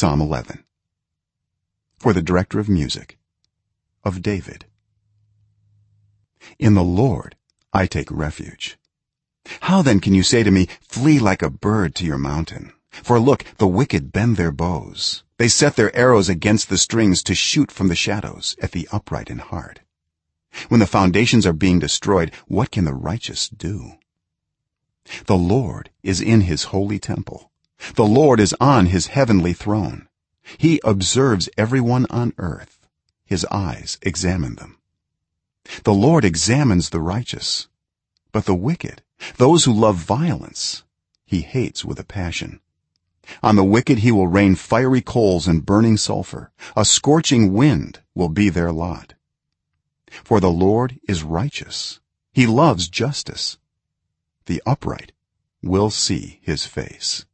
psalm 11 for the director of music of david. In the lord i take refuge. How then can you say to me flee like a bird to your mountain? For look the wicked bend their bows. They set their arrows against the strings to shoot from the shadows at the upright in heart. When the foundations are being destroyed what can the righteous do? The lord is in his holy temple the lord is on his heavenly throne. He observes everyone on earth. His eyes examine them. The lord examines the righteous but the wicked those who love violence he hates with a passion. On the wicked he will rain fiery coals and burning sulphur a scorching wind will be their lot. For the lord is righteous. He loves justice. The upright will see his face